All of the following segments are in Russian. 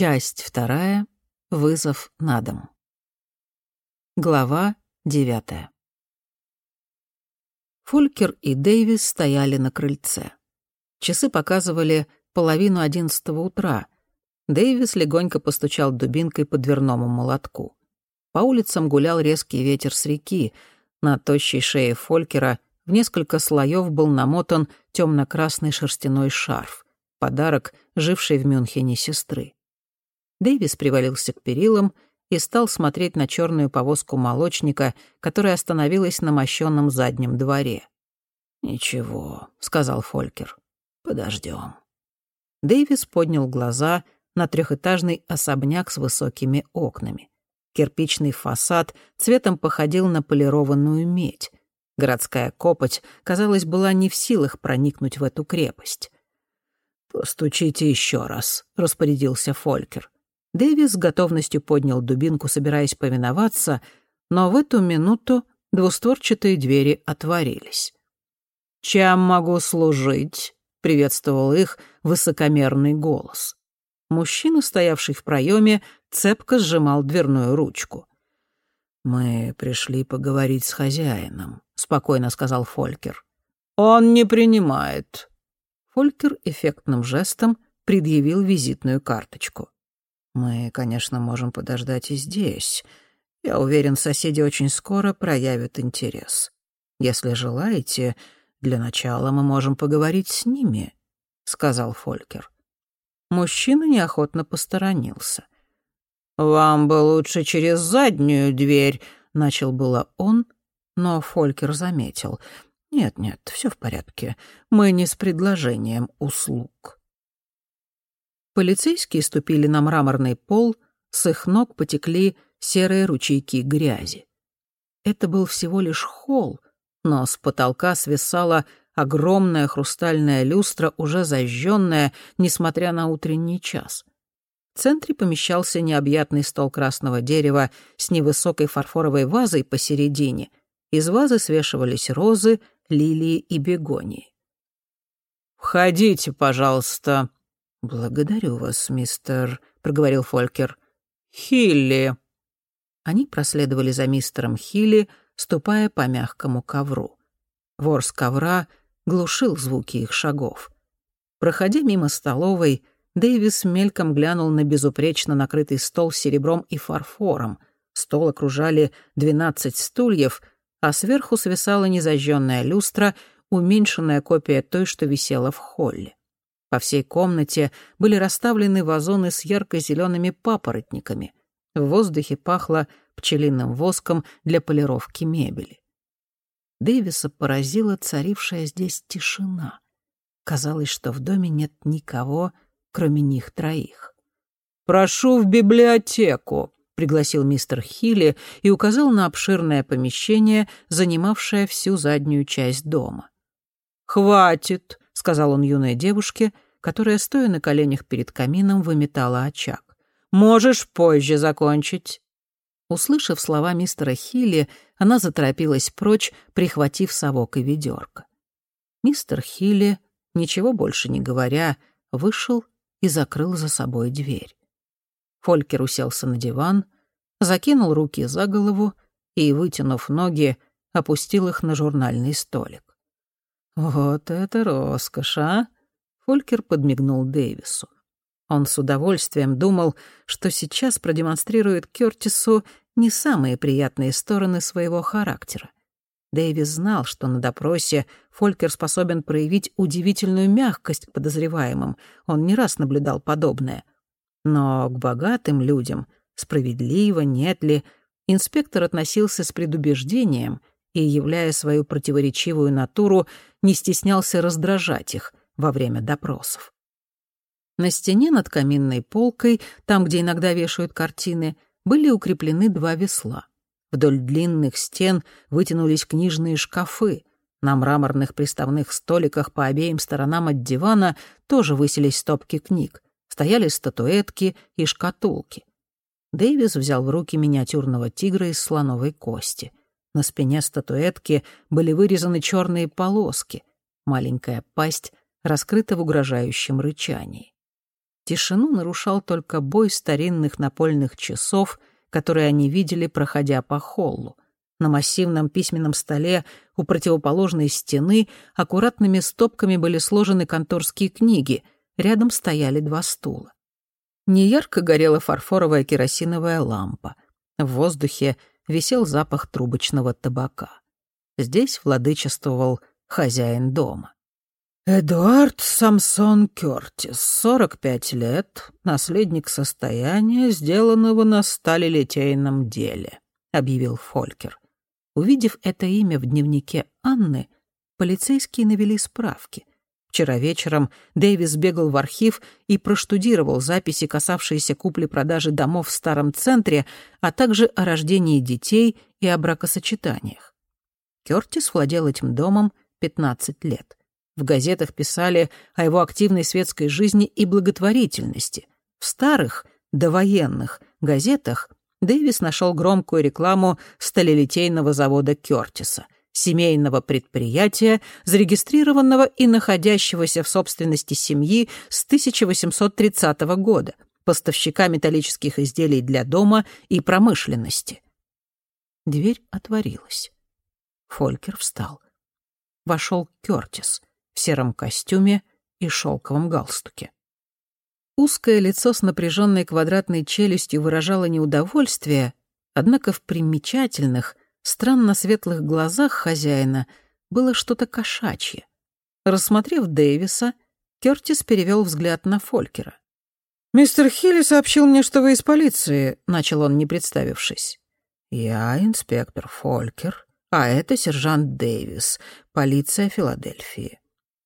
Часть вторая. Вызов на дом. Глава девятая. Фулькер и Дэвис стояли на крыльце. Часы показывали половину одиннадцатого утра. Дэвис легонько постучал дубинкой по дверному молотку. По улицам гулял резкий ветер с реки. На тощей шее Фолькера в несколько слоев был намотан темно-красный шерстяной шарф. Подарок жившей в Мюнхене сестры. Дэвис привалился к перилам и стал смотреть на черную повозку молочника, которая остановилась на мощенном заднем дворе. «Ничего», — сказал Фолькер, — «подождем». Дэвис поднял глаза на трехэтажный особняк с высокими окнами. Кирпичный фасад цветом походил на полированную медь. Городская копоть, казалось, была не в силах проникнуть в эту крепость. «Постучите еще раз», — распорядился Фолькер. Дэвис с готовностью поднял дубинку, собираясь повиноваться, но в эту минуту двустворчатые двери отворились. «Чем могу служить?» — приветствовал их высокомерный голос. Мужчина, стоявший в проеме, цепко сжимал дверную ручку. «Мы пришли поговорить с хозяином», — спокойно сказал Фолькер. «Он не принимает». Фолькер эффектным жестом предъявил визитную карточку. Мы, конечно, можем подождать и здесь. Я уверен, соседи очень скоро проявят интерес. Если желаете, для начала мы можем поговорить с ними», — сказал Фолькер. Мужчина неохотно посторонился. «Вам бы лучше через заднюю дверь», — начал было он, но Фолькер заметил. «Нет-нет, все в порядке. Мы не с предложением услуг». Полицейские ступили на мраморный пол, с их ног потекли серые ручейки грязи. Это был всего лишь холл, но с потолка свисала огромная хрустальная люстра, уже зажженная, несмотря на утренний час. В центре помещался необъятный стол красного дерева с невысокой фарфоровой вазой посередине. Из вазы свешивались розы, лилии и бегонии. «Входите, пожалуйста», «Благодарю вас, мистер», — проговорил Фолькер. «Хилли». Они проследовали за мистером Хилли, ступая по мягкому ковру. Вор с ковра глушил звуки их шагов. Проходя мимо столовой, Дэвис мельком глянул на безупречно накрытый стол серебром и фарфором. Стол окружали двенадцать стульев, а сверху свисала незажженная люстра, уменьшенная копия той, что висела в холле. По всей комнате были расставлены вазоны с ярко-зелеными папоротниками. В воздухе пахло пчелиным воском для полировки мебели. Дэвиса поразила царившая здесь тишина. Казалось, что в доме нет никого, кроме них троих. «Прошу в библиотеку», — пригласил мистер Хилли и указал на обширное помещение, занимавшее всю заднюю часть дома. «Хватит», — сказал он юной девушке, которая, стоя на коленях перед камином, выметала очаг. «Можешь позже закончить». Услышав слова мистера Хилли, она заторопилась прочь, прихватив совок и ведерко. Мистер Хилли, ничего больше не говоря, вышел и закрыл за собой дверь. Фолькер уселся на диван, закинул руки за голову и, вытянув ноги, опустил их на журнальный столик. «Вот это роскошь, а!» Фолькер подмигнул Дэвису. Он с удовольствием думал, что сейчас продемонстрирует Кёртису не самые приятные стороны своего характера. Дэвис знал, что на допросе Фолькер способен проявить удивительную мягкость к подозреваемым. Он не раз наблюдал подобное. Но к богатым людям, справедливо, нет ли, инспектор относился с предубеждением и, являя свою противоречивую натуру, не стеснялся раздражать их во время допросов. На стене над каминной полкой, там, где иногда вешают картины, были укреплены два весла. Вдоль длинных стен вытянулись книжные шкафы. На мраморных приставных столиках по обеим сторонам от дивана тоже высились стопки книг. Стояли статуэтки и шкатулки. Дэвис взял в руки миниатюрного тигра из слоновой кости. На спине статуэтки были вырезаны черные полоски. Маленькая пасть раскрыта в угрожающем рычании. Тишину нарушал только бой старинных напольных часов, которые они видели, проходя по холлу. На массивном письменном столе у противоположной стены аккуратными стопками были сложены конторские книги, рядом стояли два стула. Неярко горела фарфоровая керосиновая лампа. В воздухе висел запах трубочного табака. Здесь владычествовал хозяин дома. «Эдуард Самсон Кёртис, 45 лет, наследник состояния, сделанного на сталелитейном деле», — объявил Фолькер. Увидев это имя в дневнике Анны, полицейские навели справки. Вчера вечером Дэвис бегал в архив и проштудировал записи, касавшиеся купли-продажи домов в старом центре, а также о рождении детей и о бракосочетаниях. Кёртис владел этим домом 15 лет. В газетах писали о его активной светской жизни и благотворительности. В старых, довоенных газетах Дэвис нашел громкую рекламу сталелитейного завода Кёртиса, семейного предприятия, зарегистрированного и находящегося в собственности семьи с 1830 года, поставщика металлических изделий для дома и промышленности. Дверь отворилась. Фолькер встал. Вошел Кёртис в сером костюме и шелковом галстуке. Узкое лицо с напряженной квадратной челюстью выражало неудовольствие, однако в примечательных, странно светлых глазах хозяина было что-то кошачье. Рассмотрев Дэвиса, Кёртис перевел взгляд на Фолькера. «Мистер Хилли сообщил мне, что вы из полиции», — начал он, не представившись. «Я инспектор Фолькер, а это сержант Дэвис, полиция Филадельфии.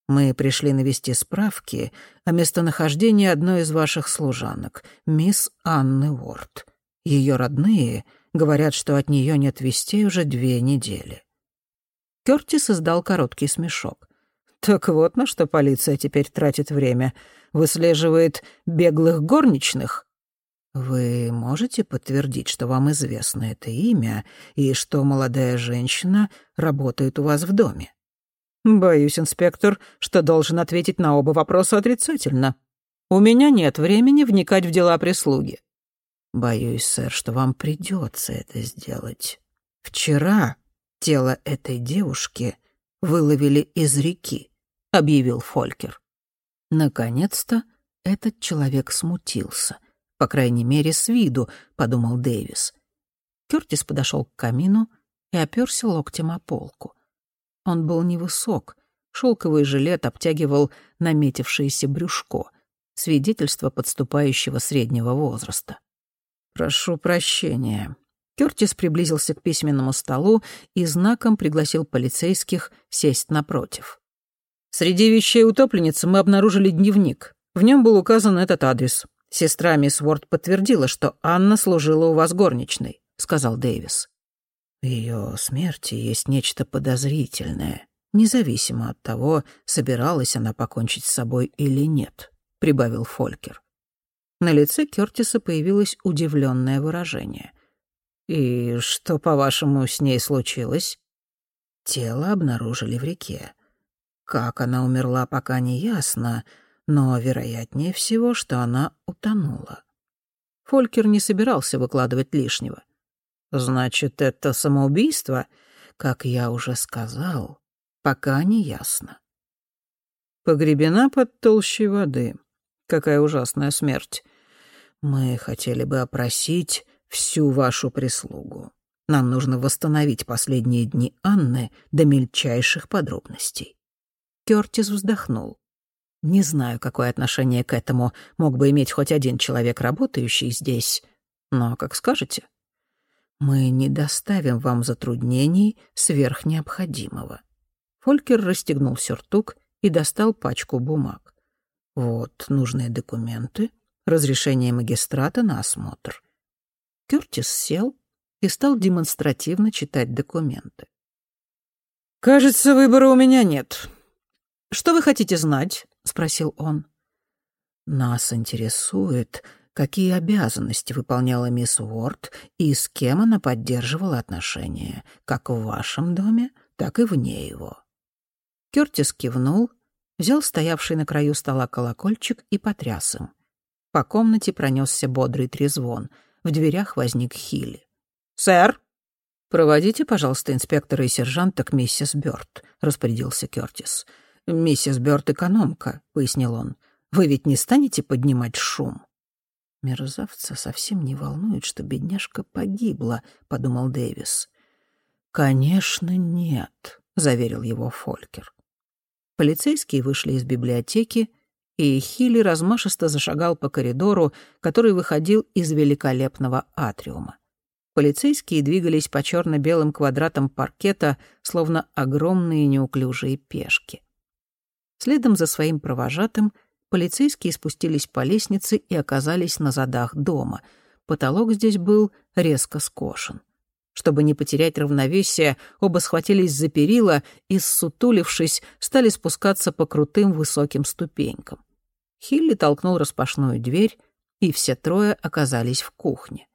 Мы пришли навести справки о местонахождении одной из ваших служанок, мисс Анны Уорд. Ее родные говорят, что от нее нет вестей уже две недели». Кёртис издал короткий смешок. «Так вот на что полиция теперь тратит время. Выслеживает беглых горничных?» «Вы можете подтвердить, что вам известно это имя и что молодая женщина работает у вас в доме?» «Боюсь, инспектор, что должен ответить на оба вопроса отрицательно. У меня нет времени вникать в дела прислуги». «Боюсь, сэр, что вам придется это сделать. Вчера тело этой девушки выловили из реки», — объявил Фолькер. Наконец-то этот человек смутился. По крайней мере, с виду, — подумал Дэвис. Кёртис подошел к камину и оперся локтем о полку. Он был невысок, шелковый жилет обтягивал наметившееся брюшко, свидетельство подступающего среднего возраста. «Прошу прощения». Кёртис приблизился к письменному столу и знаком пригласил полицейских сесть напротив. «Среди вещей утопленницы мы обнаружили дневник. В нем был указан этот адрес. Сестра мисс Уорд подтвердила, что Анна служила у вас горничной», — сказал Дэвис. В ее смерти есть нечто подозрительное, независимо от того, собиралась она покончить с собой или нет, прибавил Фолькер. На лице Кёртиса появилось удивленное выражение. «И что, по-вашему, с ней случилось?» Тело обнаружили в реке. Как она умерла, пока не ясно, но вероятнее всего, что она утонула. Фолькер не собирался выкладывать лишнего — Значит, это самоубийство? Как я уже сказал, пока не ясно. Погребена под толщей воды. Какая ужасная смерть. Мы хотели бы опросить всю вашу прислугу. Нам нужно восстановить последние дни Анны до мельчайших подробностей. Кёртис вздохнул. Не знаю, какое отношение к этому мог бы иметь хоть один человек, работающий здесь, но как скажете. Мы не доставим вам затруднений сверх необходимого. Фолькер расстегнул сюртук и достал пачку бумаг. Вот нужные документы, разрешение магистрата на осмотр. Кёртис сел и стал демонстративно читать документы. «Кажется, выбора у меня нет. Что вы хотите знать?» — спросил он. «Нас интересует, какие обязанности выполняла мисс Уорд и с кем она поддерживала отношения, как в вашем доме, так и вне его. Кёртис кивнул, взял стоявший на краю стола колокольчик и потряс им. По комнате пронесся бодрый трезвон. В дверях возник Хилли. «Сэр!» «Проводите, пожалуйста, инспектора и сержанта к миссис Бёрд», — распорядился Кёртис. «Миссис Бёрд — экономка», — пояснил он. «Вы ведь не станете поднимать шум?» «Мерзавца совсем не волнует, что бедняжка погибла», — подумал Дэвис. «Конечно, нет», — заверил его Фолькер. Полицейские вышли из библиотеки, и Хилли размашисто зашагал по коридору, который выходил из великолепного атриума. Полицейские двигались по черно белым квадратам паркета, словно огромные неуклюжие пешки. Следом за своим провожатым полицейские спустились по лестнице и оказались на задах дома. Потолок здесь был резко скошен. Чтобы не потерять равновесие, оба схватились за перила и, ссутулившись, стали спускаться по крутым высоким ступенькам. Хилли толкнул распашную дверь, и все трое оказались в кухне.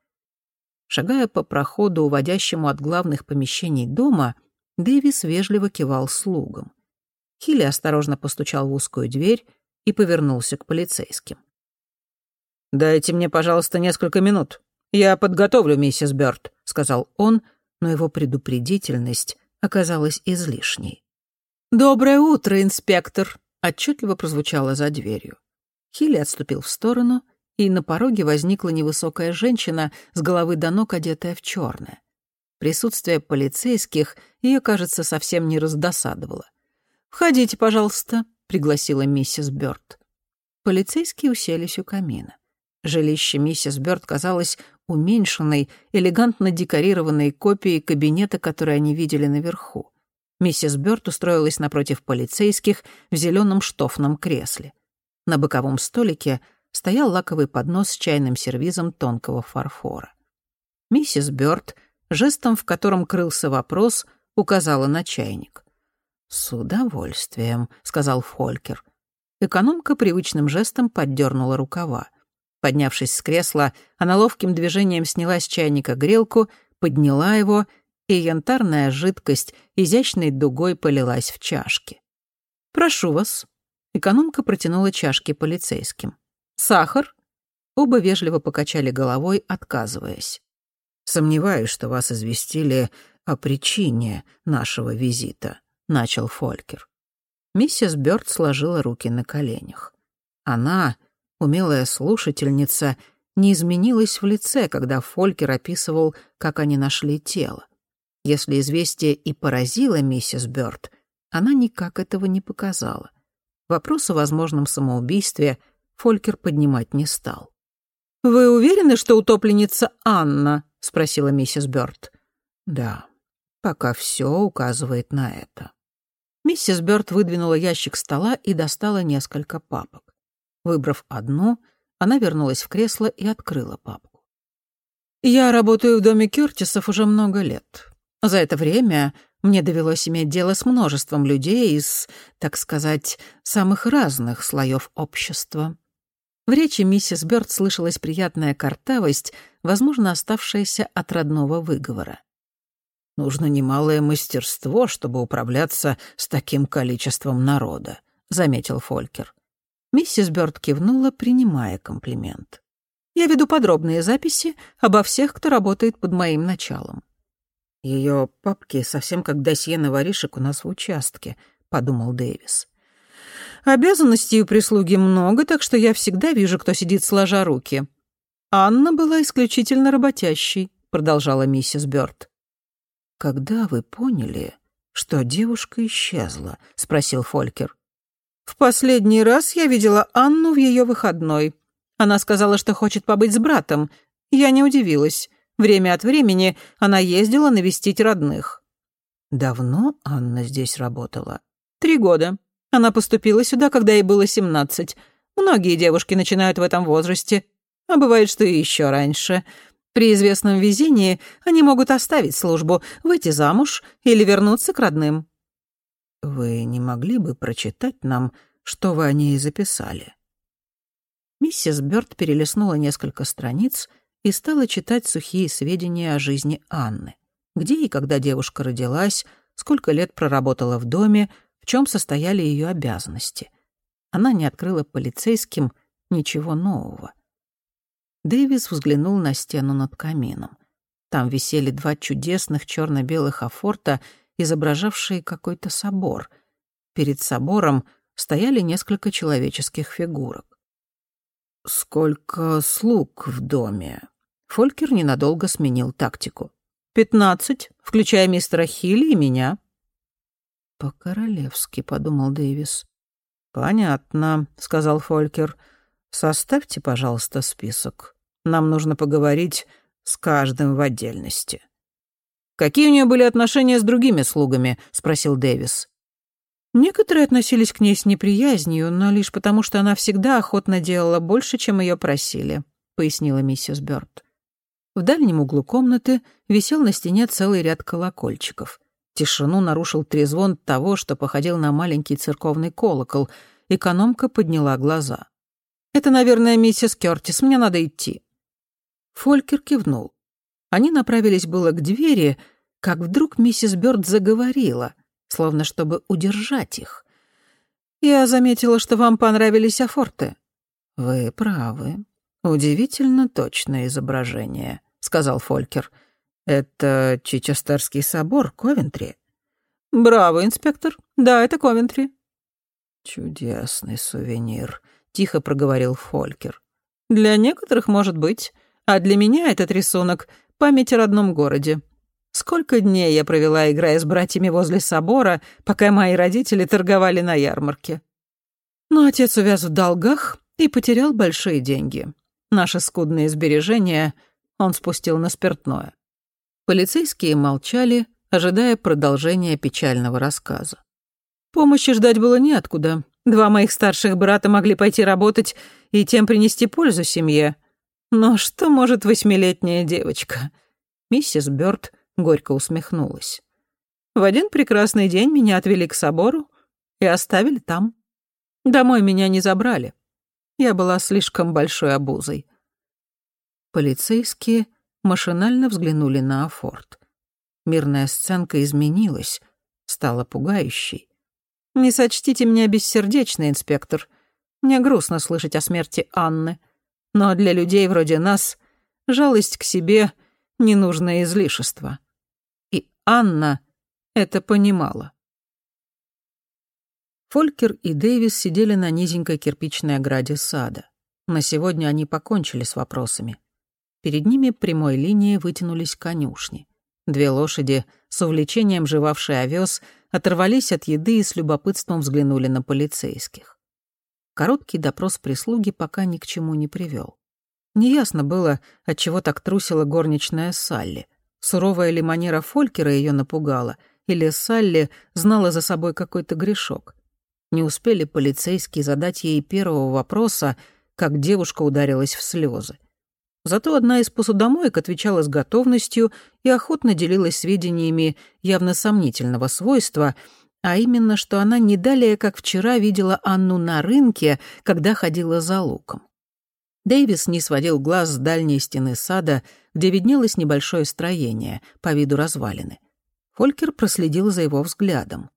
Шагая по проходу, уводящему от главных помещений дома, Дэвис вежливо кивал слугам. Хилли осторожно постучал в узкую дверь и повернулся к полицейским. «Дайте мне, пожалуйста, несколько минут. Я подготовлю миссис Бёрд», — сказал он, но его предупредительность оказалась излишней. «Доброе утро, инспектор», — отчетливо прозвучало за дверью. Хилли отступил в сторону — и на пороге возникла невысокая женщина, с головы до ног одетая в черное. Присутствие полицейских ее, кажется, совсем не раздосадовало. «Входите, пожалуйста», — пригласила миссис Бёрд. Полицейские уселись у камина. Жилище миссис Бёрд казалось уменьшенной, элегантно декорированной копией кабинета, который они видели наверху. Миссис Бёрд устроилась напротив полицейских в зеленом штофном кресле. На боковом столике — стоял лаковый поднос с чайным сервизом тонкого фарфора. Миссис Бёрд, жестом, в котором крылся вопрос, указала на чайник. «С удовольствием», — сказал Фолькер. Экономка привычным жестом поддернула рукава. Поднявшись с кресла, она ловким движением сняла с чайника грелку, подняла его, и янтарная жидкость изящной дугой полилась в чашки. «Прошу вас». Экономка протянула чашки полицейским. Сахар?» Оба вежливо покачали головой, отказываясь. «Сомневаюсь, что вас известили о причине нашего визита», — начал Фолькер. Миссис Бёрд сложила руки на коленях. Она, умелая слушательница, не изменилась в лице, когда Фолькер описывал, как они нашли тело. Если известие и поразило миссис Бёрд, она никак этого не показала. Вопрос о возможном самоубийстве Фолькер поднимать не стал. «Вы уверены, что утопленница Анна?» — спросила миссис Бёрд. «Да, пока все указывает на это». Миссис Бёрд выдвинула ящик стола и достала несколько папок. Выбрав одну, она вернулась в кресло и открыла папку. «Я работаю в доме Кёртисов уже много лет. За это время мне довелось иметь дело с множеством людей из, так сказать, самых разных слоев общества. В речи миссис Бёрд слышалась приятная картавость, возможно, оставшаяся от родного выговора. «Нужно немалое мастерство, чтобы управляться с таким количеством народа», — заметил Фолькер. Миссис Бёрд кивнула, принимая комплимент. «Я веду подробные записи обо всех, кто работает под моим началом». Ее папки совсем как досье на воришек у нас в участке», — подумал Дэвис. Обязанностей у прислуги много, так что я всегда вижу, кто сидит сложа руки. Анна была исключительно работящей, продолжала миссис Бёрд. Когда вы поняли, что девушка исчезла? спросил Фолькер. В последний раз я видела Анну в ее выходной. Она сказала, что хочет побыть с братом. Я не удивилась. Время от времени она ездила навестить родных. Давно Анна здесь работала? Три года. Она поступила сюда, когда ей было семнадцать. Многие девушки начинают в этом возрасте, а бывает, что и еще раньше. При известном везении они могут оставить службу, выйти замуж или вернуться к родным. Вы не могли бы прочитать нам, что вы о ней записали? Миссис Бёрд перелистнула несколько страниц и стала читать сухие сведения о жизни Анны. Где и когда девушка родилась, сколько лет проработала в доме, в чем состояли ее обязанности. Она не открыла полицейским ничего нового. Дэвис взглянул на стену над камином. Там висели два чудесных черно белых афорта, изображавшие какой-то собор. Перед собором стояли несколько человеческих фигурок. «Сколько слуг в доме?» Фолькер ненадолго сменил тактику. «Пятнадцать, включая мистера Хилли и меня». «По-королевски», — подумал Дэвис. «Понятно», — сказал Фолькер. «Составьте, пожалуйста, список. Нам нужно поговорить с каждым в отдельности». «Какие у нее были отношения с другими слугами?» — спросил Дэвис. Некоторые относились к ней с неприязнью, но лишь потому, что она всегда охотно делала больше, чем ее просили, пояснила миссис Бёрд. В дальнем углу комнаты висел на стене целый ряд колокольчиков. Тишину нарушил трезвон того, что походил на маленький церковный колокол. Экономка подняла глаза. «Это, наверное, миссис Кёртис, мне надо идти». Фолькер кивнул. Они направились было к двери, как вдруг миссис Бёрд заговорила словно чтобы удержать их. «Я заметила, что вам понравились афорты». «Вы правы. Удивительно точное изображение», — сказал Фолькер. «Это Чичестерский собор, Ковентри?» «Браво, инспектор. Да, это Ковентри». «Чудесный сувенир», — тихо проговорил Фолькер. «Для некоторых, может быть, а для меня этот рисунок — память о родном городе. Сколько дней я провела, играя с братьями возле собора, пока мои родители торговали на ярмарке. Но отец увяз в долгах и потерял большие деньги. Наши скудные сбережения он спустил на спиртное. Полицейские молчали, ожидая продолжения печального рассказа. Помощи ждать было неоткуда. Два моих старших брата могли пойти работать и тем принести пользу семье. Но что может восьмилетняя девочка? Миссис Бёрд горько усмехнулась. В один прекрасный день меня отвели к собору и оставили там. Домой меня не забрали. Я была слишком большой обузой. Полицейские машинально взглянули на Афорт. Мирная сценка изменилась, стала пугающей. «Не сочтите меня бессердечный, инспектор. Мне грустно слышать о смерти Анны. Но для людей вроде нас жалость к себе — ненужное излишество. Анна это понимала. Фолькер и Дэвис сидели на низенькой кирпичной ограде сада. На сегодня они покончили с вопросами. Перед ними прямой линией вытянулись конюшни. Две лошади, с увлечением жевавшие овес, оторвались от еды и с любопытством взглянули на полицейских. Короткий допрос прислуги пока ни к чему не привел. Неясно было, отчего так трусила горничная Салли — Суровая ли манера Фолькера ее напугала, или Салли знала за собой какой-то грешок. Не успели полицейские задать ей первого вопроса, как девушка ударилась в слезы. Зато одна из посудомоек отвечала с готовностью и охотно делилась сведениями явно сомнительного свойства, а именно, что она не далее, как вчера, видела Анну на рынке, когда ходила за луком. Дэвис не сводил глаз с дальней стены сада, где виднелось небольшое строение, по виду развалины. Фолькер проследил за его взглядом.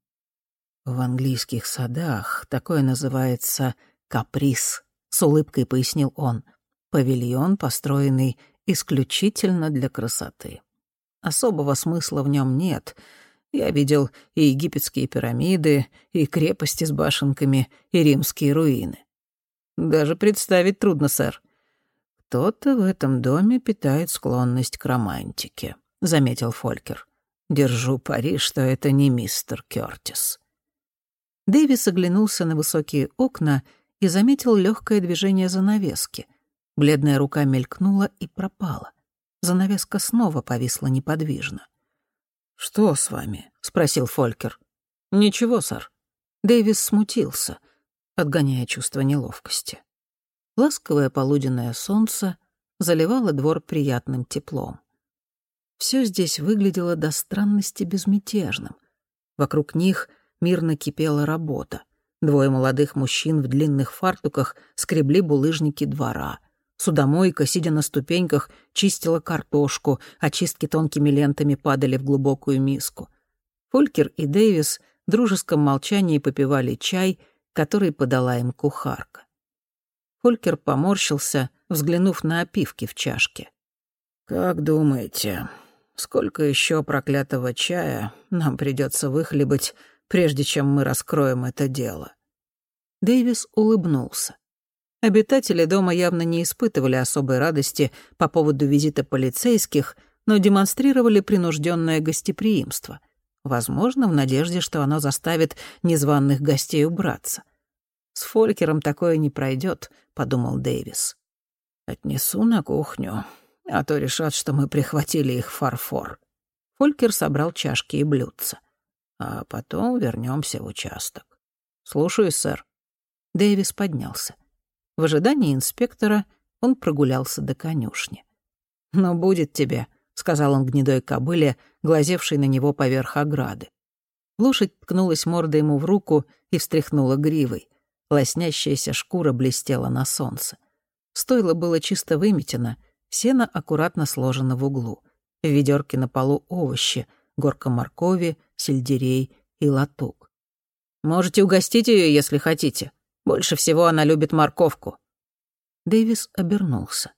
«В английских садах такое называется каприз», — с улыбкой пояснил он. «Павильон, построенный исключительно для красоты. Особого смысла в нем нет. Я видел и египетские пирамиды, и крепости с башенками, и римские руины. Даже представить трудно, сэр. Кто-то в этом доме питает склонность к романтике, заметил Фолькер. Держу пари, что это не мистер Кёртис. Дэвис оглянулся на высокие окна и заметил легкое движение занавески. Бледная рука мелькнула и пропала. Занавеска снова повисла неподвижно. «Что с вами?» — спросил Фолькер. «Ничего, сэр». Дэвис смутился — отгоняя чувство неловкости. Ласковое полуденное солнце заливало двор приятным теплом. Все здесь выглядело до странности безмятежным. Вокруг них мирно кипела работа. Двое молодых мужчин в длинных фартуках скребли булыжники двора. Судомойка, сидя на ступеньках, чистила картошку, очистки тонкими лентами падали в глубокую миску. Фолькер и Дэвис в дружеском молчании попивали чай — который подала им кухарка. Фолькер поморщился, взглянув на опивки в чашке. «Как думаете, сколько еще проклятого чая нам придется выхлебать, прежде чем мы раскроем это дело?» Дэвис улыбнулся. Обитатели дома явно не испытывали особой радости по поводу визита полицейских, но демонстрировали принужденное гостеприимство. Возможно, в надежде, что оно заставит незваных гостей убраться. «С Фолькером такое не пройдет, подумал Дэвис. «Отнесу на кухню, а то решат, что мы прихватили их фарфор». Фолькер собрал чашки и блюдца. «А потом вернемся в участок». «Слушаю, сэр». Дэвис поднялся. В ожидании инспектора он прогулялся до конюшни. «Но будет тебе», — сказал он гнедой кобыле, глазевшей на него поверх ограды. Лошадь ткнулась мордой ему в руку и встряхнула гривой. Лоснящаяся шкура блестела на солнце. Стойло было чисто выметено, сено аккуратно сложено в углу. В ведерке на полу овощи, горка моркови, сельдерей и латук. «Можете угостить ее, если хотите», больше всего она любит морковку». Дэвис обернулся.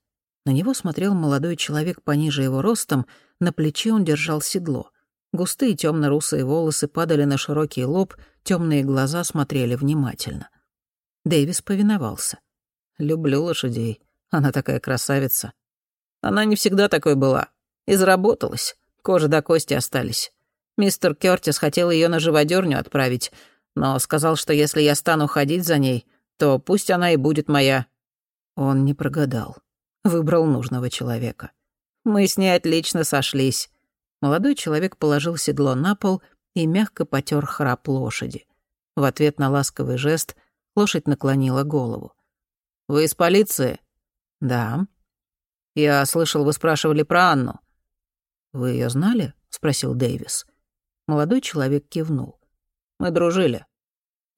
На него смотрел молодой человек пониже его ростом, на плече он держал седло. Густые темно-русые волосы падали на широкий лоб, темные глаза смотрели внимательно. Дэвис повиновался. «Люблю лошадей. Она такая красавица». «Она не всегда такой была. Изработалась. Кожа до кости остались. Мистер Кёртис хотел ее на живодерню отправить, но сказал, что если я стану ходить за ней, то пусть она и будет моя». Он не прогадал. Выбрал нужного человека. Мы с ней отлично сошлись. Молодой человек положил седло на пол и мягко потер храп лошади. В ответ на ласковый жест лошадь наклонила голову. «Вы из полиции?» «Да». «Я слышал, вы спрашивали про Анну». «Вы ее знали?» — спросил Дэвис. Молодой человек кивнул. Мы дружили.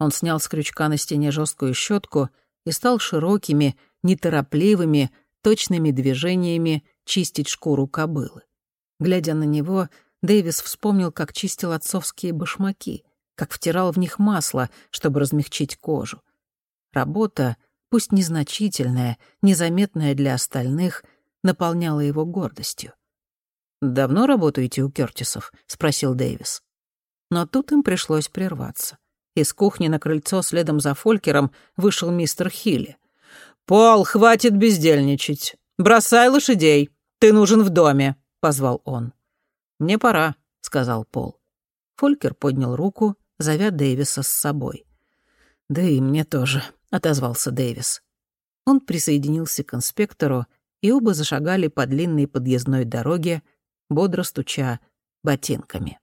Он снял с крючка на стене жесткую щетку и стал широкими, неторопливыми, точными движениями чистить шкуру кобылы. Глядя на него, Дэвис вспомнил, как чистил отцовские башмаки, как втирал в них масло, чтобы размягчить кожу. Работа, пусть незначительная, незаметная для остальных, наполняла его гордостью. «Давно работаете у Кёртисов?» — спросил Дэвис. Но тут им пришлось прерваться. Из кухни на крыльцо следом за Фолькером вышел мистер Хилли. «Пол, хватит бездельничать. Бросай лошадей. Ты нужен в доме», — позвал он. «Мне пора», — сказал Пол. Фолькер поднял руку, зовя Дэвиса с собой. «Да и мне тоже», — отозвался Дэвис. Он присоединился к инспектору, и оба зашагали по длинной подъездной дороге, бодро стуча ботинками.